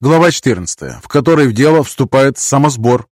Глава 14, в которой в дело вступает самосбор.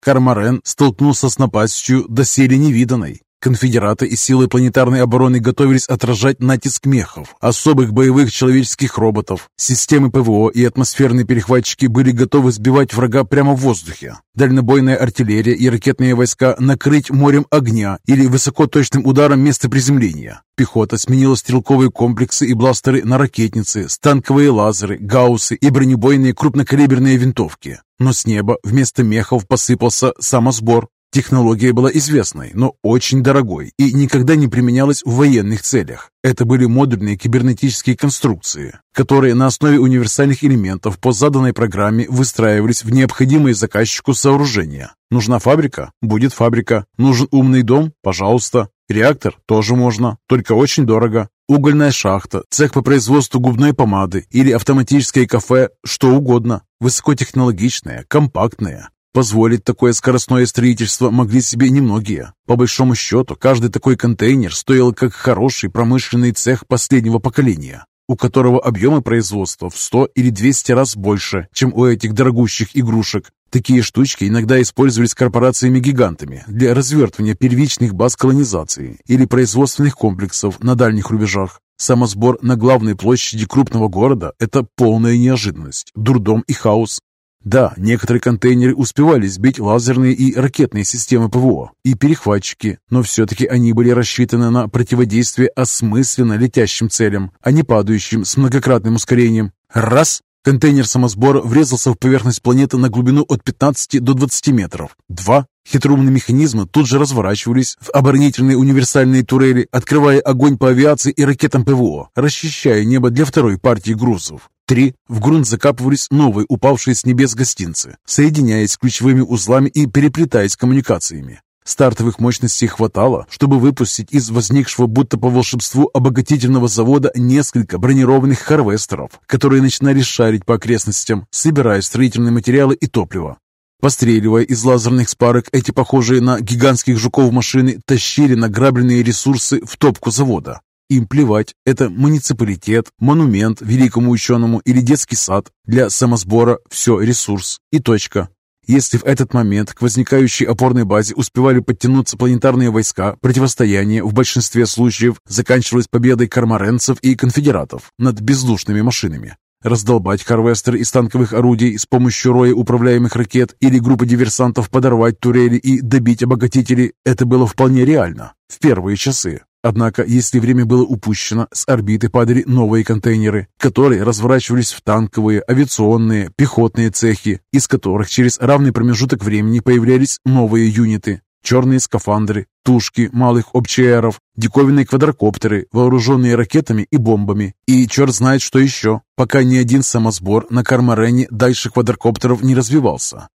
Кармарен столкнулся с напастью доселе невиданной. Конфедераты и силы планетарной обороны готовились отражать натиск мехов, особых боевых человеческих роботов. Системы ПВО и атмосферные перехватчики были готовы сбивать врага прямо в воздухе. Дальнобойная артиллерия и ракетные войска накрыть морем огня или высокоточным ударом место приземления. Пехота сменила стрелковые комплексы и бластеры на ракетницы, станковые лазеры, гауссы и бронебойные крупнокалиберные винтовки. Но с неба вместо мехов посыпался самосбор. Технология была известной, но очень дорогой и никогда не применялась в военных целях. Это были модульные кибернетические конструкции, которые на основе универсальных элементов по заданной программе выстраивались в необходимые заказчику сооружения. Нужна фабрика? Будет фабрика. Нужен умный дом? Пожалуйста. Реактор? Тоже можно, только очень дорого. Угольная шахта, цех по производству губной помады или автоматическое кафе, что угодно. Высокотехнологичное, компактное. Позволить такое скоростное строительство могли себе немногие. По большому счету, каждый такой контейнер стоил как хороший промышленный цех последнего поколения, у которого объемы производства в 100 или 200 раз больше, чем у этих дорогущих игрушек. Такие штучки иногда использовались корпорациями-гигантами для развертывания первичных баз колонизации или производственных комплексов на дальних рубежах. Самосбор на главной площади крупного города – это полная неожиданность, дурдом и хаос. Да, некоторые контейнеры успевали сбить лазерные и ракетные системы ПВО и перехватчики, но все-таки они были рассчитаны на противодействие осмысленно летящим целям, а не падающим с многократным ускорением. Раз! Контейнер самосбора врезался в поверхность планеты на глубину от 15 до 20 метров. Два! Хитроумные механизмы тут же разворачивались в оборонительные универсальные турели, открывая огонь по авиации и ракетам ПВО, расчищая небо для второй партии грузов. Три. В грунт закапывались новые упавшие с небес гостинцы, соединяясь ключевыми узлами и переплетаясь коммуникациями. Стартовых мощностей хватало, чтобы выпустить из возникшего будто по волшебству обогатительного завода несколько бронированных харвестеров, которые начинали шарить по окрестностям, собирая строительные материалы и топливо. Постреливая из лазерных спарок, эти похожие на гигантских жуков машины тащили награбленные ресурсы в топку завода. Им плевать, это муниципалитет, монумент великому ученому или детский сад. Для самосбора все ресурс и точка. Если в этот момент к возникающей опорной базе успевали подтянуться планетарные войска, противостояние в большинстве случаев заканчивалось победой кармаренцев и конфедератов над бездушными машинами. Раздолбать харвестеры из танковых орудий с помощью роя управляемых ракет или группы диверсантов подорвать турели и добить обогатители – это было вполне реально в первые часы. Однако, если время было упущено, с орбиты падали новые контейнеры, которые разворачивались в танковые, авиационные, пехотные цехи, из которых через равный промежуток времени появлялись новые юниты. Черные скафандры, тушки малых ОПЧРов, диковинные квадрокоптеры, вооруженные ракетами и бомбами. И черт знает что еще, пока ни один самосбор на Кармарене дальше квадрокоптеров не развивался.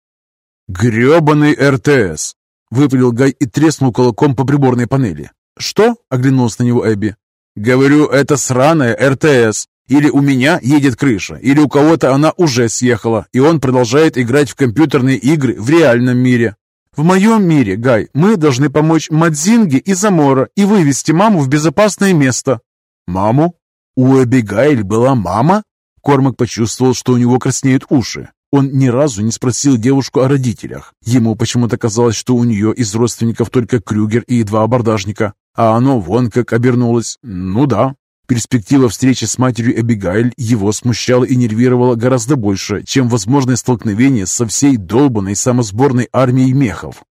«Гребаный РТС!» — выпалил Гай и треснул кулаком по приборной панели. «Что?» — оглянулся на него Эбби. «Говорю, это сраная РТС. Или у меня едет крыша, или у кого-то она уже съехала, и он продолжает играть в компьютерные игры в реальном мире». «В моем мире, Гай, мы должны помочь Мадзинге и Замора и вывести маму в безопасное место». «Маму? У Эбигайль была мама?» Кормак почувствовал, что у него краснеют уши. Он ни разу не спросил девушку о родителях. Ему почему-то казалось, что у нее из родственников только Крюгер и два абордажника. А оно вон как обернулось. Ну да. Перспектива встречи с матерью Эбигайль его смущала и нервировала гораздо больше, чем возможное столкновение со всей долбанной самосборной армией мехов.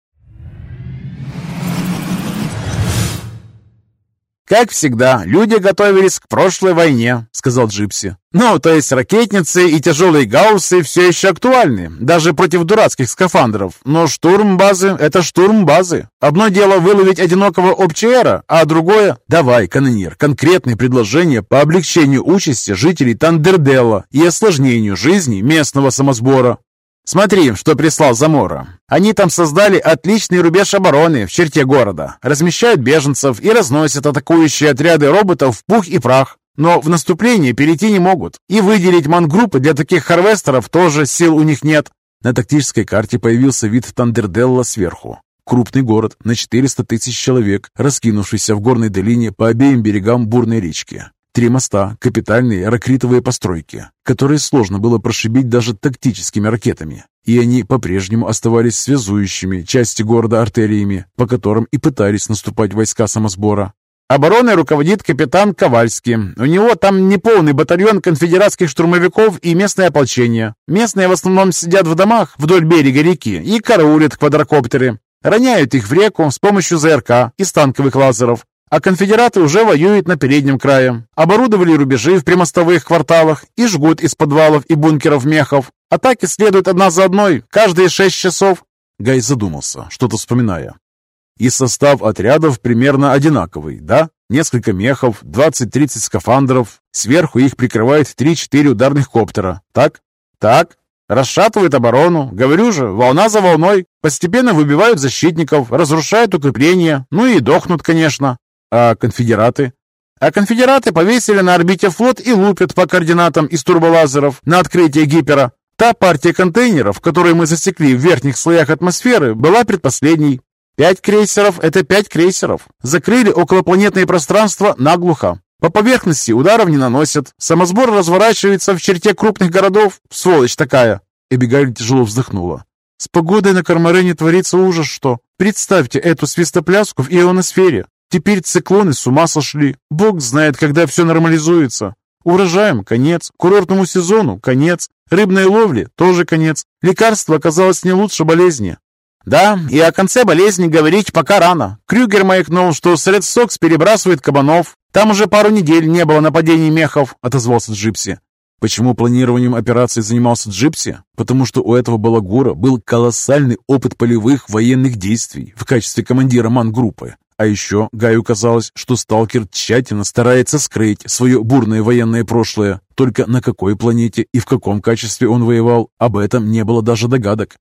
«Как всегда, люди готовились к прошлой войне», — сказал Джипси. «Ну, то есть ракетницы и тяжелые гауссы все еще актуальны, даже против дурацких скафандров. Но штурм базы — это штурм базы. Одно дело выловить одинокого ОПЧРа, а другое... Давай, канонир, конкретные предложения по облегчению участи жителей Тандерделла и осложнению жизни местного самосбора. Смотри, что прислал Замора. Они там создали отличный рубеж обороны в черте города, размещают беженцев и разносят атакующие отряды роботов в пух и прах. Но в наступление перейти не могут. И выделить мангруппы для таких харвестеров тоже сил у них нет. На тактической карте появился вид Тандерделла сверху. Крупный город на 400 тысяч человек, раскинувшийся в горной долине по обеим берегам бурной речки. Три моста – капитальные ракритовые постройки, которые сложно было прошибить даже тактическими ракетами. И они по-прежнему оставались связующими части города артериями, по которым и пытались наступать войска самосбора. Обороной руководит капитан Ковальский. У него там неполный батальон конфедератских штурмовиков и местное ополчение. Местные в основном сидят в домах вдоль берега реки и караулят квадрокоптеры. Роняют их в реку с помощью ЗРК и станковых лазеров. А конфедераты уже воюют на переднем крае. Оборудовали рубежи в примостовых кварталах и жгут из подвалов и бункеров мехов. Атаки следуют одна за одной, каждые шесть часов. Гай задумался, что-то вспоминая. И состав отрядов примерно одинаковый, да? Несколько мехов, 20-30 скафандров. Сверху их прикрывает 3-4 ударных коптера. Так? Так. Расшатывают оборону. Говорю же, волна за волной. Постепенно выбивают защитников, разрушают укрепления. Ну и дохнут, конечно. А конфедераты? А конфедераты повесили на орбите флот и лупят по координатам из турболазеров на открытие гипера. Та партия контейнеров, которую мы засекли в верхних слоях атмосферы, была предпоследней. Пять крейсеров — это пять крейсеров. Закрыли околопланетное пространство наглухо. По поверхности ударов не наносят. Самосбор разворачивается в черте крупных городов. Сволочь такая. Эбигаль тяжело вздохнула. С погодой на Кармарене творится ужас что. Представьте эту свистопляску в ионосфере. Теперь циклоны с ума сошли. Бог знает, когда все нормализуется. Урожаем конец, курортному сезону конец, рыбной ловле тоже конец. Лекарство оказалось не лучше болезни. Да, и о конце болезни говорить пока рано. Крюгер маякнул, что с Ред Сокс перебрасывает кабанов. Там уже пару недель не было нападений мехов, отозвался Джипси. Почему планированием операции занимался Джипси? Потому что у этого балагура был колоссальный опыт полевых военных действий в качестве командира ман-группы. А еще Гаю казалось, что сталкер тщательно старается скрыть свое бурное военное прошлое. Только на какой планете и в каком качестве он воевал, об этом не было даже догадок.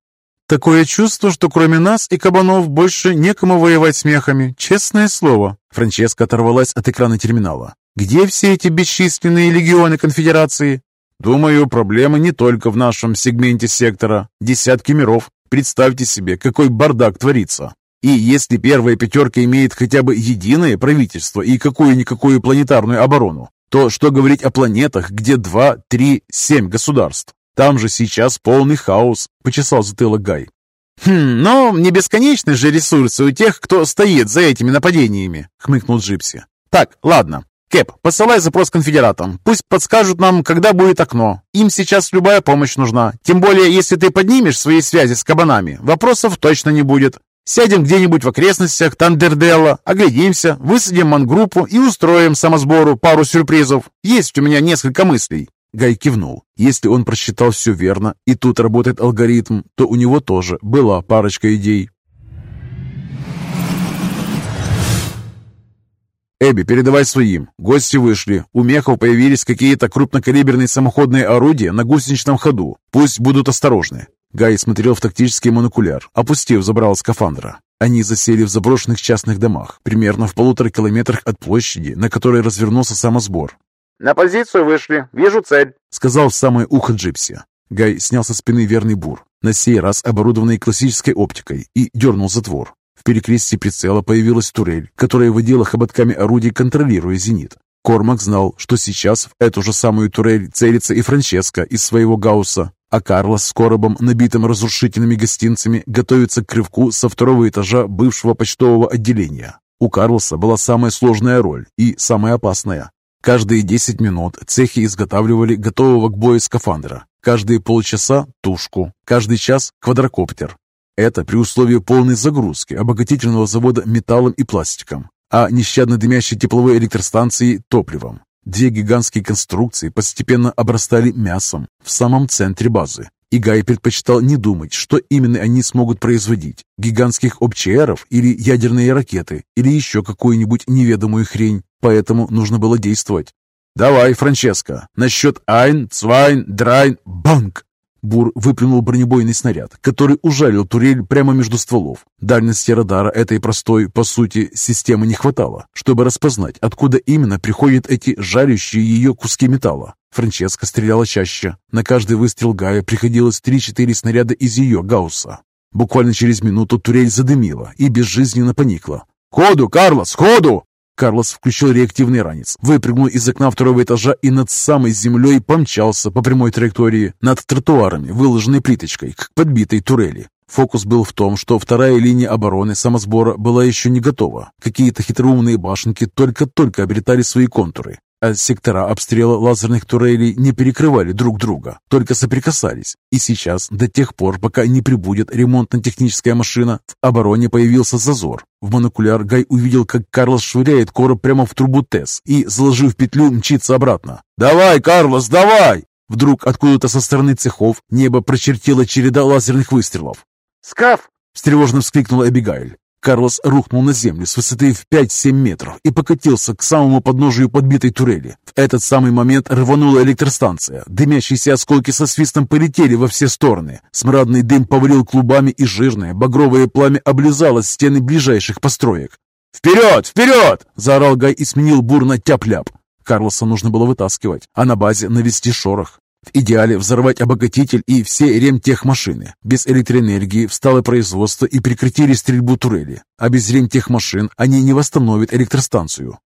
Такое чувство, что кроме нас и кабанов больше некому воевать с мехами. Честное слово. Франческа оторвалась от экрана терминала. Где все эти бесчисленные легионы конфедерации? Думаю, проблемы не только в нашем сегменте сектора. Десятки миров. Представьте себе, какой бардак творится. И если первая пятерка имеет хотя бы единое правительство и какую-никакую планетарную оборону, то что говорить о планетах, где два, три, семь государств? Там же сейчас полный хаос», — почесал затылок Гай. «Хм, но не бесконечны же ресурсы у тех, кто стоит за этими нападениями», — хмыкнул Джипси. «Так, ладно. Кэп, посылай запрос конфедератам. Пусть подскажут нам, когда будет окно. Им сейчас любая помощь нужна. Тем более, если ты поднимешь свои связи с кабанами, вопросов точно не будет. Сядем где-нибудь в окрестностях Тандерделла, оглядимся, высадим мангруппу и устроим самосбору пару сюрпризов. Есть у меня несколько мыслей. Гай кивнул. Если он просчитал все верно, и тут работает алгоритм, то у него тоже была парочка идей. «Эбби, передавай своим. Гости вышли. У мехов появились какие-то крупнокалиберные самоходные орудия на гусеничном ходу. Пусть будут осторожны». Гай смотрел в тактический монокуляр, опустив забрал скафандра. Они засели в заброшенных частных домах, примерно в полутора километрах от площади, на которой развернулся самосбор. «На позицию вышли. Вижу цель», — сказал в самое ухо Джипси. Гай снял со спины верный бур, на сей раз оборудованный классической оптикой, и дернул затвор. В перекрестии прицела появилась турель, которая водила хоботками орудий, контролируя зенит. Кормак знал, что сейчас в эту же самую турель целится и Франческо из своего гаусса, а Карлос с коробом, набитым разрушительными гостинцами, готовится к рывку со второго этажа бывшего почтового отделения. У Карлоса была самая сложная роль и самая опасная. Каждые 10 минут цехи изготавливали готового к бою скафандра. Каждые полчаса – тушку, каждый час – квадрокоптер. Это при условии полной загрузки обогатительного завода металлом и пластиком, а нещадно дымящей тепловой электростанции – топливом. Две гигантские конструкции постепенно обрастали мясом в самом центре базы. И Гай предпочитал не думать, что именно они смогут производить – гигантских ОПЧРов или ядерные ракеты, или еще какую-нибудь неведомую хрень. Поэтому нужно было действовать. «Давай, Франческо, на счет айн, цвайн, драйн, банк!» Бур выплюнул бронебойный снаряд, который ужалил турель прямо между стволов. Дальности радара этой простой, по сути, системы не хватало, чтобы распознать, откуда именно приходят эти жарящие ее куски металла. Франческа стреляла чаще. На каждый выстрел Гая приходилось 3-4 снаряда из ее гаусса. Буквально через минуту турель задымила и безжизненно поникла. «Ходу, Карлос, ходу!» Карлос включил реактивный ранец, выпрыгнул из окна второго этажа и над самой землей помчался по прямой траектории, над тротуарами, выложенной плиточкой, к подбитой турели. Фокус был в том, что вторая линия обороны самосбора была еще не готова. Какие-то хитроумные башенки только-только обретали свои контуры а сектора обстрела лазерных турелей не перекрывали друг друга, только соприкасались. И сейчас, до тех пор, пока не прибудет ремонтно-техническая машина, в обороне появился зазор. В монокуляр Гай увидел, как Карлос швыряет короб прямо в трубу ТЭС и, заложив петлю, мчится обратно. «Давай, Карлос, давай!» Вдруг откуда-то со стороны цехов небо прочертила череда лазерных выстрелов. «Скаф!» — встревоженно вскрикнула Эбигайль. Карлос рухнул на землю с высоты в 5-7 метров и покатился к самому подножию подбитой турели. В этот самый момент рванула электростанция. Дымящиеся осколки со свистом полетели во все стороны. Смрадный дым повалил клубами, и жирное багровое пламя облизало стены ближайших построек. «Вперед! Вперед!» – заорал Гай и сменил бур на тяп-ляп. Карлоса нужно было вытаскивать, а на базе навести шорох. В идеале взорвать обогатитель и все ремтехмашины. Без электроэнергии встало производство и прекратили стрельбу турели. А без ремтехмашин они не восстановят электростанцию.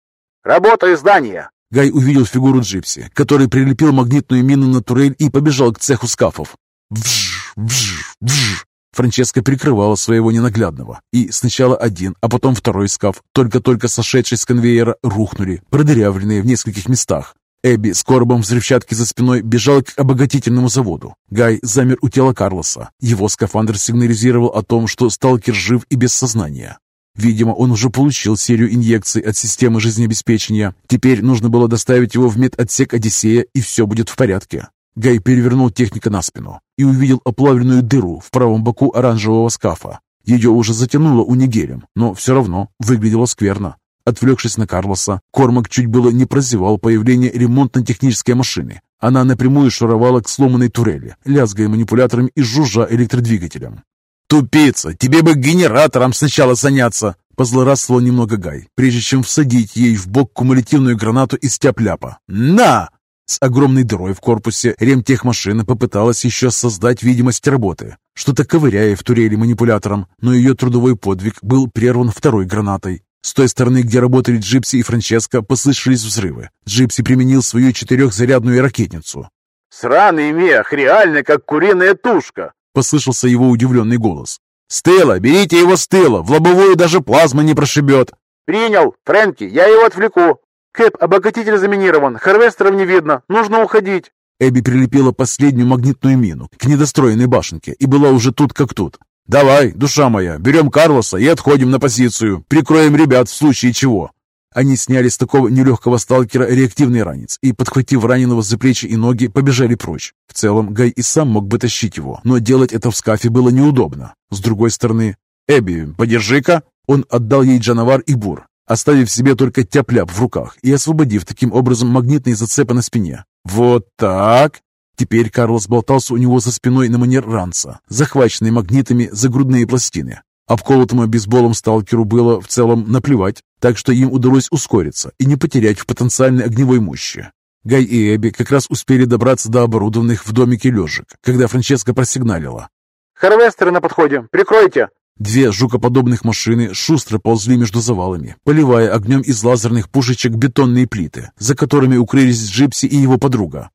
«Работаю здание!» Гай увидел фигуру Джипси, который прилепил магнитную мину на турель и побежал к цеху скафов. Вж, вж, вж. Франческа прикрывала своего ненаглядного, и сначала один, а потом второй скаф, только-только сошедший с конвейера, рухнули, продырявленные в нескольких местах. Эбби с коробом взрывчатки за спиной бежал к обогатительному заводу. Гай замер у тела Карлоса. Его скафандр сигнализировал о том, что сталкер жив и без сознания. Видимо, он уже получил серию инъекций от системы жизнеобеспечения. Теперь нужно было доставить его в медотсек «Одиссея», и все будет в порядке. Гай перевернул техника на спину и увидел оплавленную дыру в правом боку оранжевого скафа. Ее уже затянуло унигелем, но все равно выглядело скверно. Отвлекшись на Карлоса, Кормак чуть было не прозевал появление ремонтно-технической машины. Она напрямую шуровала к сломанной турели, лязгая манипулятором и жужжа электродвигателем. «Тупица! Тебе бы генератором сначала заняться!» Позлорадствовал немного Гай, прежде чем всадить ей в бок кумулятивную гранату из тяп-ляпа. «На!» С огромной дырой в корпусе ремтехмашина попыталась еще создать видимость работы, что-то ковыряя в турели манипулятором, но ее трудовой подвиг был прерван второй гранатой. С той стороны, где работали Джипси и Франческо, послышались взрывы. Джипси применил свою четырехзарядную ракетницу. «Сраный мех, реально как куриная тушка!» — послышался его удивленный голос. «С тыла! Берите его с тыла! В лобовую даже плазма не прошибет!» «Принял! Фрэнки, я его отвлеку!» «Кэп, обогатитель заминирован, харвестеров не видно, нужно уходить!» Эбби прилепила последнюю магнитную мину к недостроенной башенке и была уже тут как тут. «Давай, душа моя, берем Карлоса и отходим на позицию. Прикроем ребят в случае чего». Они сняли с такого нелегкого сталкера реактивный ранец и, подхватив раненого за плечи и ноги, побежали прочь. В целом, Гай и сам мог бы тащить его, но делать это в скафе было неудобно. С другой стороны, «Эбби, подержи-ка!» Он отдал ей Джановар и Бур, оставив себе только тяп-ляп в руках и освободив таким образом магнитные зацепы на спине. «Вот так!» Теперь Карлос болтался у него за спиной на манер ранца, захваченный магнитами за грудные пластины. Обколотому бейсболом сталкеру было в целом наплевать, так что им удалось ускориться и не потерять в потенциальной огневой мощи. Гай и Эбби как раз успели добраться до оборудованных в домике лежек, когда Франческа просигналила. «Харвестеры на подходе! Прикройте!» Две жукоподобных машины шустро ползли между завалами, поливая огнем из лазерных пушечек бетонные плиты, за которыми укрылись Джипси и его подруга.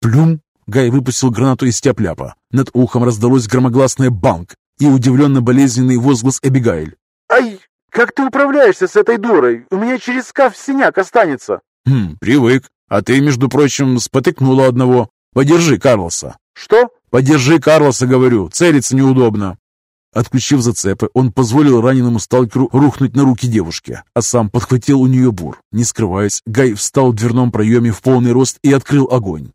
Плюм! Гай выпустил гранату из тяп-ляпа. Над ухом раздалось громогласное «банк» и удивленно-болезненный возглас Эбигайль. «Ай, как ты управляешься с этой дурой? У меня через скаф синяк останется». «Хм, привык. А ты, между прочим, спотыкнула одного. Подержи Карлоса». «Что?» «Подержи Карлоса, говорю. Целиться неудобно». Отключив зацепы, он позволил раненому сталкеру рухнуть на руки девушки, а сам подхватил у нее бур. Не скрываясь, Гай встал в дверном проеме в полный рост и открыл огонь.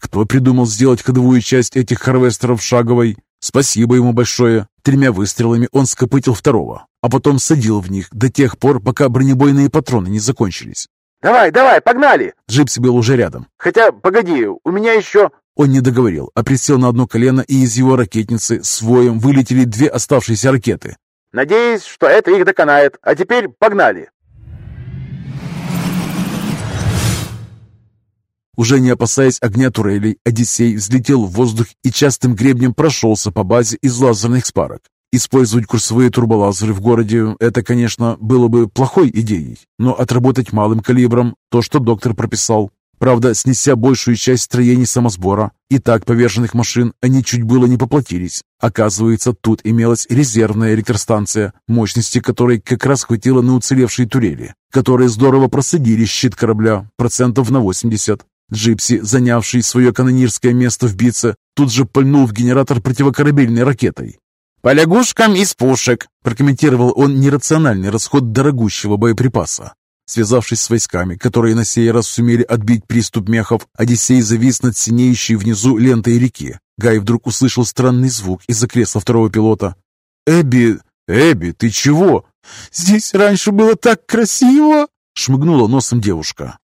Кто придумал сделать ходовую часть этих харвестеров шаговой? Спасибо ему большое. Тремя выстрелами он скопытил второго, а потом садил в них до тех пор, пока бронебойные патроны не закончились. «Давай, давай, погнали!» Джипси был уже рядом. «Хотя, погоди, у меня еще...» Он не договорил, а присел на одно колено, и из его ракетницы с воем вылетели две оставшиеся ракеты. «Надеюсь, что это их доконает. А теперь погнали!» Уже не опасаясь огня турелей, Одиссей взлетел в воздух и частым гребнем прошелся по базе из лазерных спарок. Использовать курсовые турболазеры в городе – это, конечно, было бы плохой идеей, но отработать малым калибром – то, что доктор прописал. Правда, снеся большую часть строений самосбора и так поверженных машин, они чуть было не поплатились. Оказывается, тут имелась резервная электростанция, мощности которой как раз хватило на уцелевшие турели, которые здорово просадили щит корабля, процентов на 80. Джипси, занявший свое канонирское место в бице, тут же пальнул в генератор противокорабельной ракетой. «По лягушкам из пушек», – прокомментировал он нерациональный расход дорогущего боеприпаса. Связавшись с войсками, которые на сей раз сумели отбить приступ мехов, Одиссей завис над синеющей внизу лентой реки. Гай вдруг услышал странный звук из-за кресла второго пилота. «Эбби! Эбби, ты чего?» «Здесь раньше было так красиво!» — шмыгнула носом девушка.